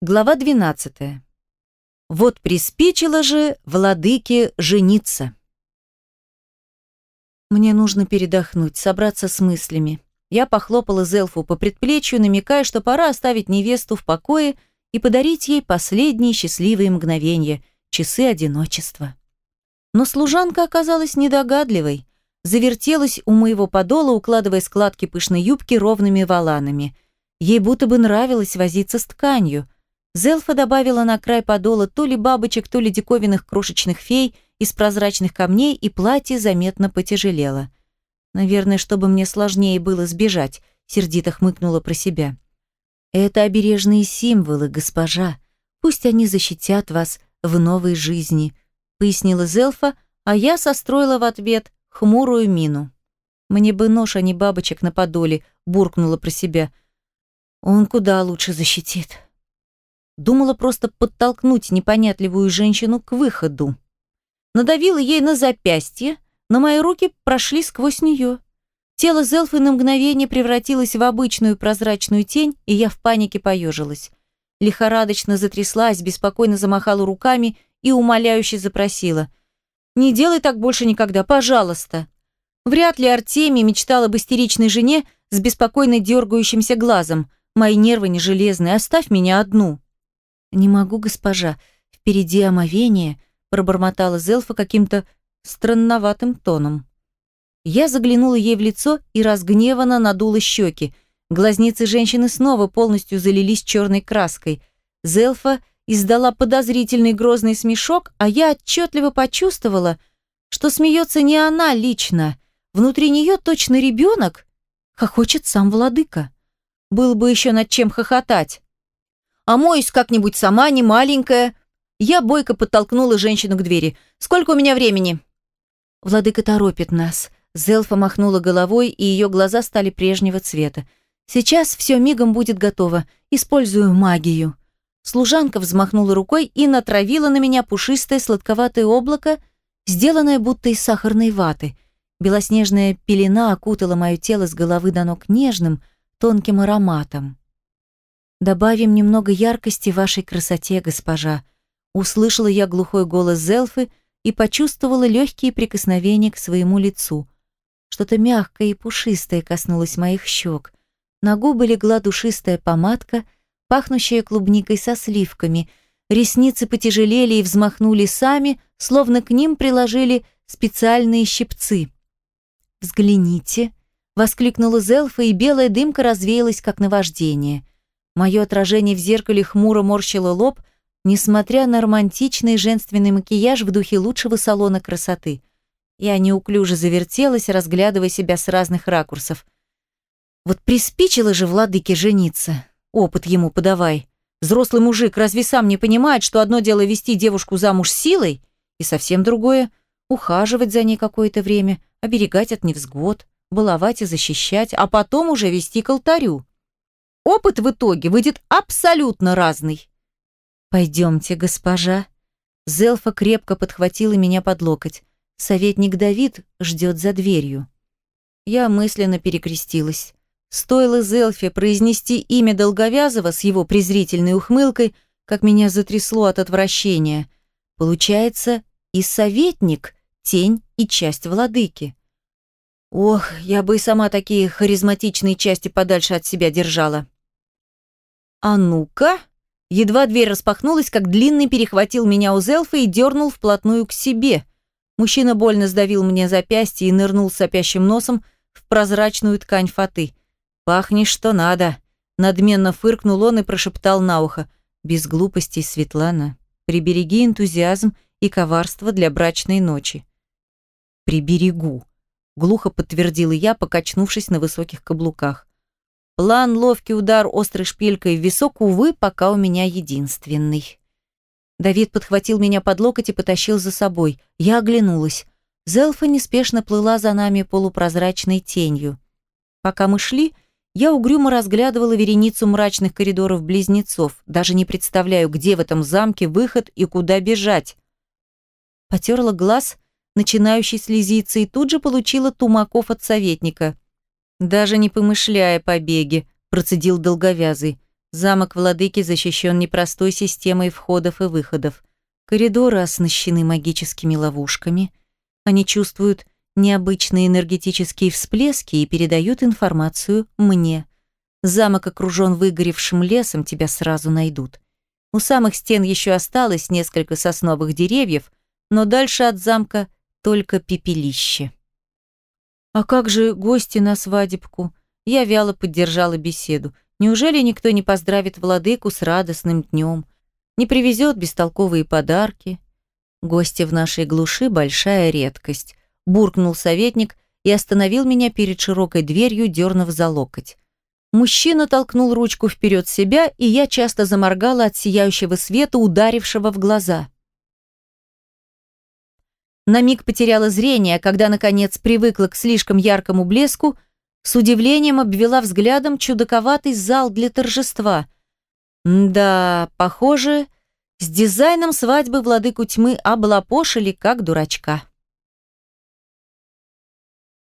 Глава 12. Вот приспичило же владыке жениться. Мне нужно передохнуть, собраться с мыслями. Я похлопала Зелфу по предплечью, намекая, что пора оставить невесту в покое и подарить ей последние счастливые мгновения, часы одиночества. Но служанка оказалась недогадливой, завертелась у моего подола, укладывая складки пышной юбки ровными воланами. Ей будто бы нравилось возиться с тканью – Зелфа добавила на край подола то ли бабочек, то ли диковинных крошечных фей из прозрачных камней, и платье заметно потяжелело. Наверное, чтобы мне сложнее было сбежать, сердито хмыкнула про себя. Это обережные символы, госпожа. Пусть они защитят вас в новой жизни, пояснила Зелфа, а я состроила в ответ хмурую мину. Мне бы нож, а не бабочек на подоле, буркнула про себя. Он куда лучше защитит. Думала просто подтолкнуть непонятливую женщину к выходу. Надавила ей на запястье, но мои руки прошли сквозь нее. Тело Зелфы на мгновение превратилось в обычную прозрачную тень, и я в панике поежилась. Лихорадочно затряслась, беспокойно замахала руками и умоляюще запросила. «Не делай так больше никогда, пожалуйста!» Вряд ли Артемий мечтала об истеричной жене с беспокойно дергающимся глазом. «Мои нервы не железные, оставь меня одну!» «Не могу, госпожа. Впереди омовение», — пробормотала Зелфа каким-то странноватым тоном. Я заглянула ей в лицо и разгневанно надула щеки. Глазницы женщины снова полностью залились черной краской. Зелфа издала подозрительный грозный смешок, а я отчетливо почувствовала, что смеется не она лично. Внутри нее точно ребенок хохочет сам владыка. Был бы еще над чем хохотать. А моюсь как-нибудь сама, не маленькая. Я бойко подтолкнула женщину к двери. Сколько у меня времени? Владыка торопит нас. Зелфа махнула головой, и ее глаза стали прежнего цвета. Сейчас все мигом будет готово. Использую магию. Служанка взмахнула рукой и натравила на меня пушистое сладковатое облако, сделанное будто из сахарной ваты. Белоснежная пелена окутала мое тело с головы до ног нежным, тонким ароматом. Добавим немного яркости вашей красоте, госпожа. Услышала я глухой голос Зелфы и почувствовала легкие прикосновения к своему лицу. Что-то мягкое и пушистое коснулось моих щек. На губы легла душистая помадка, пахнущая клубникой со сливками. Ресницы потяжелели и взмахнули сами, словно к ним приложили специальные щипцы. «Взгляните!» — воскликнула Зелфа, и белая дымка развеялась, как наваждение — Мое отражение в зеркале хмуро морщило лоб, несмотря на романтичный женственный макияж в духе лучшего салона красоты. Я неуклюже завертелась, разглядывая себя с разных ракурсов. Вот приспичило же владыке жениться. Опыт ему подавай. Взрослый мужик разве сам не понимает, что одно дело вести девушку замуж силой, и совсем другое — ухаживать за ней какое-то время, оберегать от невзгод, баловать и защищать, а потом уже вести к алтарю. Опыт в итоге выйдет абсолютно разный. «Пойдемте, госпожа». Зелфа крепко подхватила меня под локоть. Советник Давид ждет за дверью. Я мысленно перекрестилась. Стоило Зелфе произнести имя Долговязова с его презрительной ухмылкой, как меня затрясло от отвращения. Получается, и советник — тень и часть владыки. Ох, я бы и сама такие харизматичные части подальше от себя держала. «А ну-ка!» Едва дверь распахнулась, как длинный перехватил меня у Зелфа и дернул вплотную к себе. Мужчина больно сдавил мне запястье и нырнул сопящим носом в прозрачную ткань фаты. «Пахнешь что надо!» Надменно фыркнул он и прошептал на ухо. «Без глупостей, Светлана. Прибереги энтузиазм и коварство для брачной ночи». «Приберегу», — глухо подтвердила я, покачнувшись на высоких каблуках. План ловкий удар острой шпилькой в висок, увы, пока у меня единственный. Давид подхватил меня под локоть и потащил за собой. Я оглянулась. Зелфа неспешно плыла за нами полупрозрачной тенью. Пока мы шли, я угрюмо разглядывала вереницу мрачных коридоров близнецов, даже не представляю, где в этом замке выход и куда бежать. Потерла глаз, начинающий слезиться, и тут же получила тумаков от советника – «Даже не помышляя побеге», – процедил долговязый. Замок владыки защищен непростой системой входов и выходов. Коридоры оснащены магическими ловушками. Они чувствуют необычные энергетические всплески и передают информацию мне. Замок окружен выгоревшим лесом, тебя сразу найдут. У самых стен еще осталось несколько сосновых деревьев, но дальше от замка только пепелище. «А как же гости на свадебку?» Я вяло поддержала беседу. Неужели никто не поздравит владыку с радостным днем? Не привезет бестолковые подарки? Гости в нашей глуши – большая редкость. Буркнул советник и остановил меня перед широкой дверью, дернув за локоть. Мужчина толкнул ручку вперед себя, и я часто заморгала от сияющего света, ударившего в глаза. На миг потеряла зрение, когда, наконец, привыкла к слишком яркому блеску, с удивлением обвела взглядом чудаковатый зал для торжества. Да, похоже, с дизайном свадьбы владыку тьмы облапошили как дурачка.